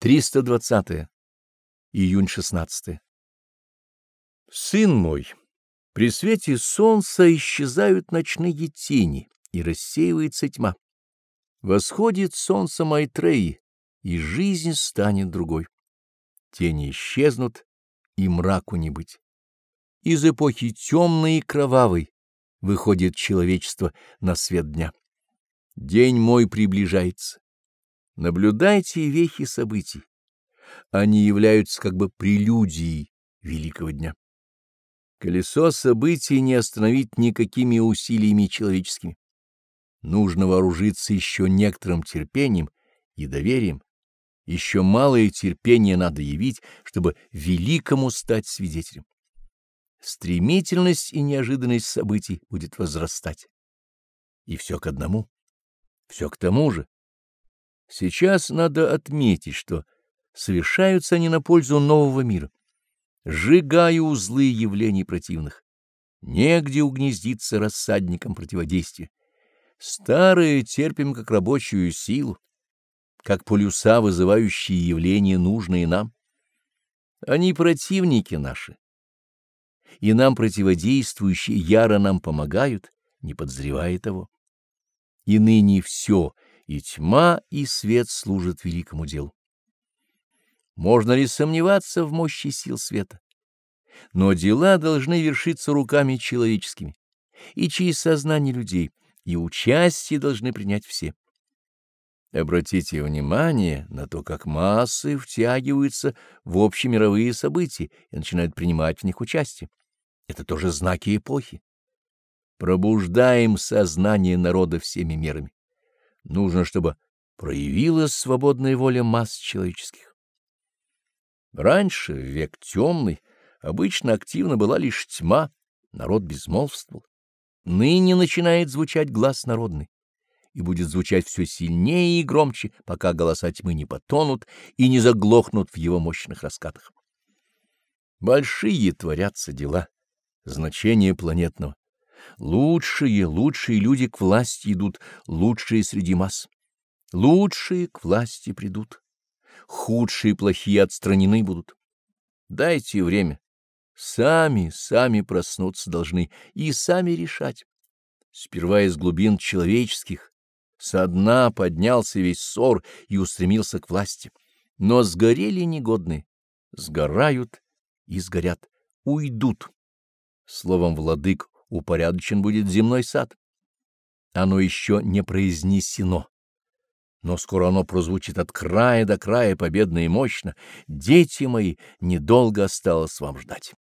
320. Июнь 16. Сын мой, при свете солнца исчезают ночные тени, и рассеивается тьма. Восходит солнце Майтреи, и жизнь станет другой. Тени исчезнут, и мраку не быть. Из эпохи темной и кровавой выходит человечество на свет дня. День мой приближается. Наблюдайте вехи событий. Они являются как бы прелюдией великого дня. Колесо событий не остановить никакими усилиями человеческими. Нужно вооружиться еще некоторым терпением и доверием. Еще малое терпение надо явить, чтобы великому стать свидетелем. Стремительность и неожиданность событий будет возрастать. И все к одному, все к тому же. Сейчас надо отметить, что совершаются они на пользу нового мира. Сжигаю узлы явлений противных. Негде угнездиться рассадником противодействия. Старые терпим как рабочую силу, как полюса, вызывающие явления, нужные нам. Они противники наши, и нам противодействующие яро нам помогают, не подозревая того. И ныне все — и тьма, и свет служат великому делу. Можно ли сомневаться в мощи сил света? Но дела должны вершиться руками человеческими и через сознание людей, и участие должны принять все. Обратите внимание на то, как массы втягиваются в общемировые события и начинают принимать в них участие. Это тоже знаки эпохи. Пробуждаем сознание народа всеми мерами нужно, чтобы проявилась свободная воля масс человеческих. Раньше, в век темный, обычно активна была лишь тьма, народ безмолвствовал. Ныне начинает звучать глаз народный, и будет звучать все сильнее и громче, пока голоса тьмы не потонут и не заглохнут в его мощных раскатах. Большие творятся дела, значение планетного. Лучшие, лучшие люди к власти идут, лучшие среди масс. Лучшие к власти придут. Худшие, плохие отстранены будут. Дайте время. Сами, сами проснуться должны и сами решать. Сперва из глубин человеческих, со дна поднялся весь ссор и устремился к власти. Но сгорели негодные, сгорают и сгорят, уйдут. Словом, владык упорядочен будет земной сад. Оно еще не произнесено, но скоро оно прозвучит от края до края победно и мощно. Дети мои, недолго осталось вам ждать.